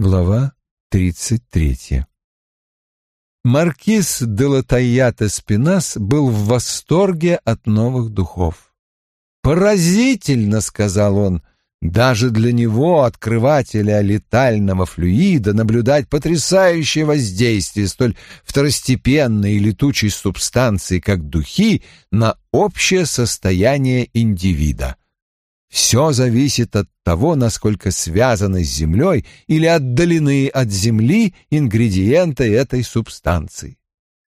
Глава 33 Маркиз де Латайята Спинас был в восторге от новых духов. «Поразительно», — сказал он, — «даже для него, открывателя летального флюида, наблюдать потрясающее воздействие столь второстепенной и летучей субстанции, как духи, на общее состояние индивида. Все зависит от того, насколько связаны с Землей или отдалены от Земли ингредиенты этой субстанции.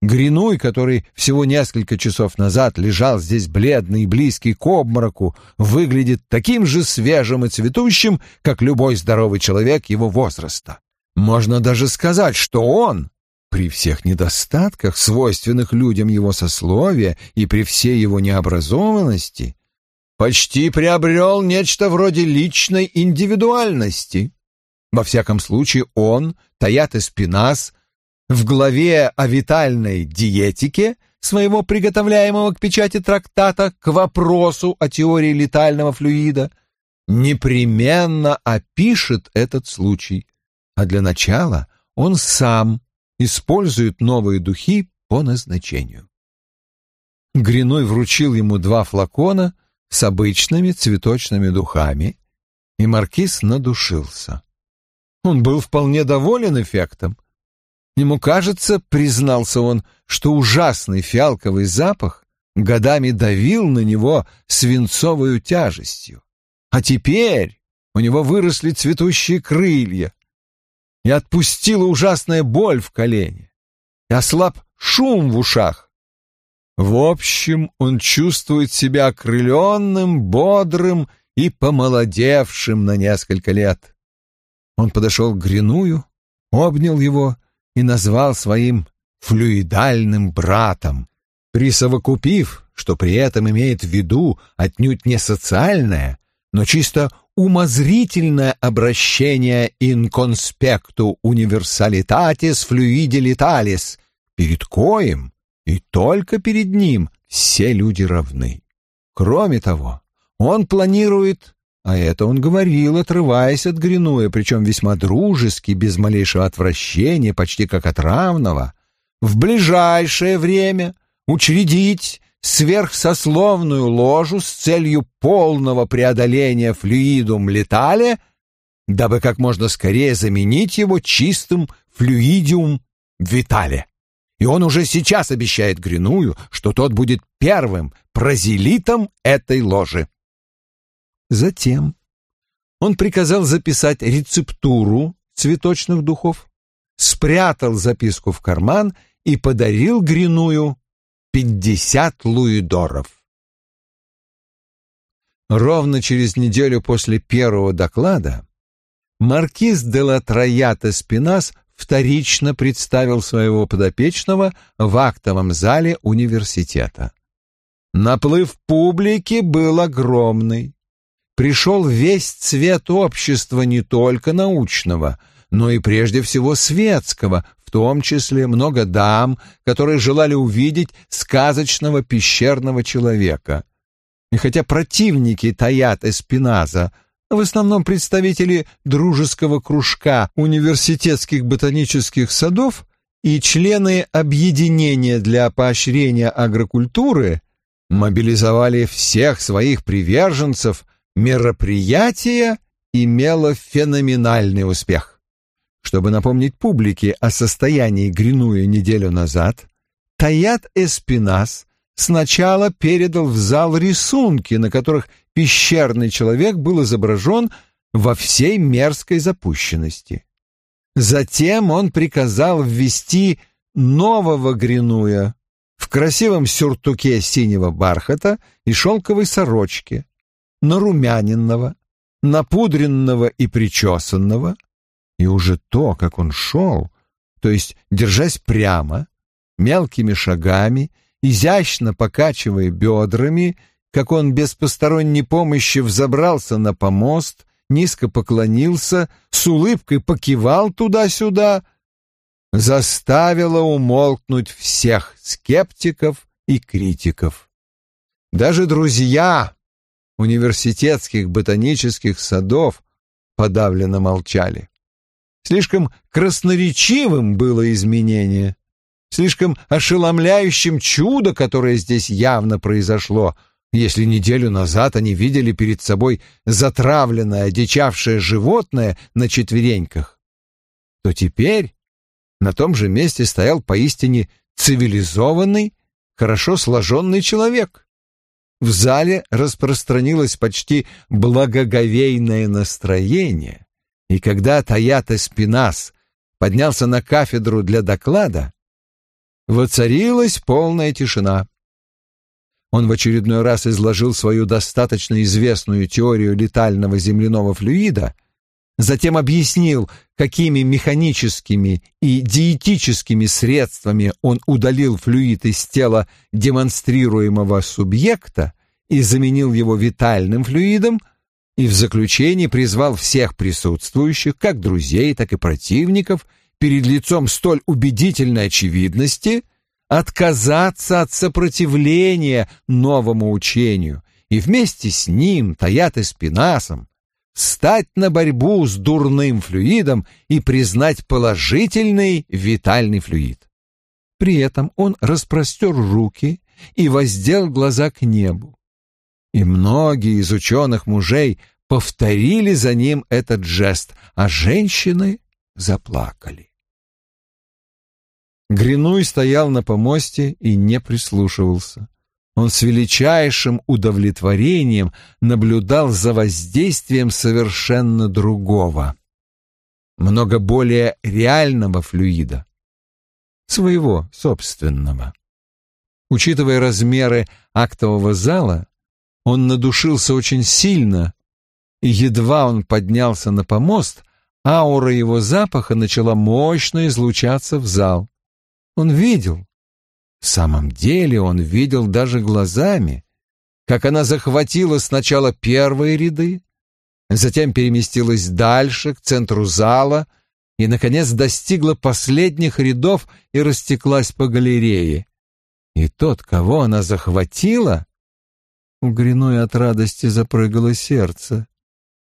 Гринуй, который всего несколько часов назад лежал здесь бледный и близкий к обмороку, выглядит таким же свежим и цветущим, как любой здоровый человек его возраста. Можно даже сказать, что он, при всех недостатках, свойственных людям его сословия и при всей его необразованности, почти приобрел нечто вроде личной индивидуальности. Во всяком случае, он, Таят Эспинас, в главе о витальной диетике своего приготовляемого к печати трактата к вопросу о теории летального флюида непременно опишет этот случай, а для начала он сам использует новые духи по назначению. Гриной вручил ему два флакона с обычными цветочными духами, и маркиз надушился. Он был вполне доволен эффектом. Ему кажется, признался он, что ужасный фиалковый запах годами давил на него свинцовую тяжестью. А теперь у него выросли цветущие крылья, и отпустила ужасная боль в колене, и ослаб шум в ушах, в общем, он чувствует себя окрыленным, бодрым и помолодевшим на несколько лет. Он подошел к Гриную, обнял его и назвал своим флюидальным братом, присовокупив, что при этом имеет в виду отнюдь не социальное, но чисто умозрительное обращение in conspectu universalitatis fluidilitalis, перед коим и только перед ним все люди равны. Кроме того, он планирует, а это он говорил, отрываясь от Гринуя, причем весьма дружески, без малейшего отвращения, почти как от равного, в ближайшее время учредить сверхсословную ложу с целью полного преодоления флюидум летале, дабы как можно скорее заменить его чистым флюидиум витале и он уже сейчас обещает Гриную, что тот будет первым прозелитом этой ложи. Затем он приказал записать рецептуру цветочных духов, спрятал записку в карман и подарил Гриную пятьдесят луидоров. Ровно через неделю после первого доклада маркиз де ла Троята Спинас вторично представил своего подопечного в актовом зале университета. Наплыв публики был огромный. Пришел весь цвет общества не только научного, но и прежде всего светского, в том числе много дам, которые желали увидеть сказочного пещерного человека. И хотя противники Таят Эспиназа в основном представители дружеского кружка университетских ботанических садов и члены объединения для поощрения агрокультуры мобилизовали всех своих приверженцев, мероприятие имело феноменальный успех. Чтобы напомнить публике о состоянии Гринуя неделю назад, Таят Эспинас сначала передал в зал рисунки, на которых пещерный человек был изображен во всей мерзкой запущенности. Затем он приказал ввести нового Гринуя в красивом сюртуке синего бархата и шелковой сорочке, нарумяненного, напудренного и причесанного, и уже то, как он шел, то есть держась прямо, мелкими шагами, изящно покачивая бедрами как он без посторонней помощи взобрался на помост, низко поклонился, с улыбкой покивал туда-сюда, заставило умолкнуть всех скептиков и критиков. Даже друзья университетских ботанических садов подавленно молчали. Слишком красноречивым было изменение, слишком ошеломляющим чудо, которое здесь явно произошло, если неделю назад они видели перед собой затравленное, одичавшее животное на четвереньках, то теперь на том же месте стоял поистине цивилизованный, хорошо сложенный человек. В зале распространилось почти благоговейное настроение, и когда Таята Спинас поднялся на кафедру для доклада, воцарилась полная тишина. Он в очередной раз изложил свою достаточно известную теорию летального земляного флюида, затем объяснил, какими механическими и диетическими средствами он удалил флюид из тела демонстрируемого субъекта и заменил его витальным флюидом, и в заключении призвал всех присутствующих, как друзей, так и противников, перед лицом столь убедительной очевидности, отказаться от сопротивления новому учению и вместе с ним, Таят и Спинасом, встать на борьбу с дурным флюидом и признать положительный витальный флюид. При этом он распростер руки и воздел глаза к небу. И многие из ученых мужей повторили за ним этот жест, а женщины заплакали. Гринуй стоял на помосте и не прислушивался. Он с величайшим удовлетворением наблюдал за воздействием совершенно другого, много более реального флюида, своего собственного. Учитывая размеры актового зала, он надушился очень сильно, и едва он поднялся на помост, аура его запаха начала мощно излучаться в зал. Он видел, в самом деле он видел даже глазами, как она захватила сначала первые ряды, затем переместилась дальше, к центру зала, и, наконец, достигла последних рядов и растеклась по галерее. И тот, кого она захватила, у от радости запрыгало сердце.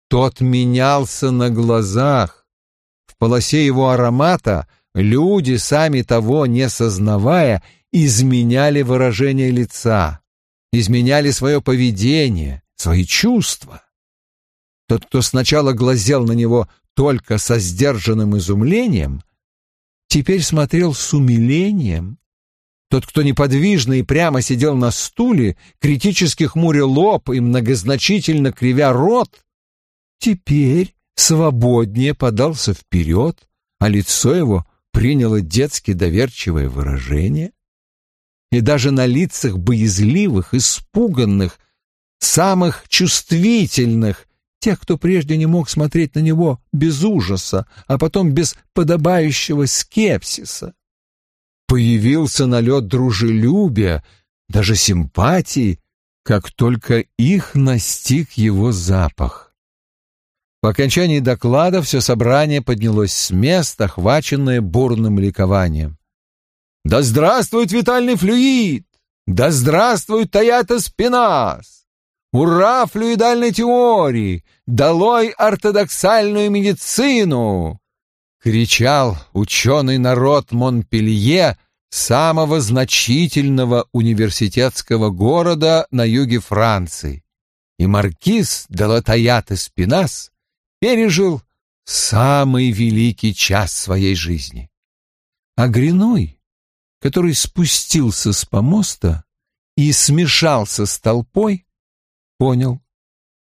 Тот менялся на глазах. В полосе его аромата люди, сами того не сознавая, изменяли выражение лица, изменяли свое поведение, свои чувства. Тот, кто сначала глазел на него только со сдержанным изумлением, теперь смотрел с умилением. Тот, кто неподвижно и прямо сидел на стуле, критически хмуря лоб и многозначительно кривя рот, теперь свободнее подался вперед, а лицо его приняло детски доверчивое выражение и даже на лицах боязливых, испуганных, самых чувствительных, тех, кто прежде не мог смотреть на него без ужаса, а потом без подобающего скепсиса. Появился налет дружелюбия, даже симпатии, как только их настиг его запах. По окончании доклада все собрание поднялось с места, охваченное бурным ликованием. Да здравствует витальный флюид! Да здравствует Таята Спинас! Ура флюидальной теории! Долой ортодоксальную медицину! Кричал ученый народ Монпелье, самого значительного университетского города на юге Франции. И маркиз де Латаят Спинас пережил самый великий час своей жизни. А Гриной который спустился с помоста и смешался с толпой, понял,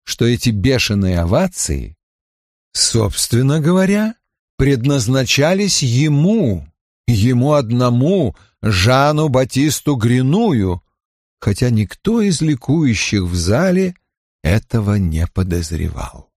что эти бешеные овации, собственно говоря, предназначались ему, ему одному, Жану Батисту Гриную, хотя никто из ликующих в зале этого не подозревал.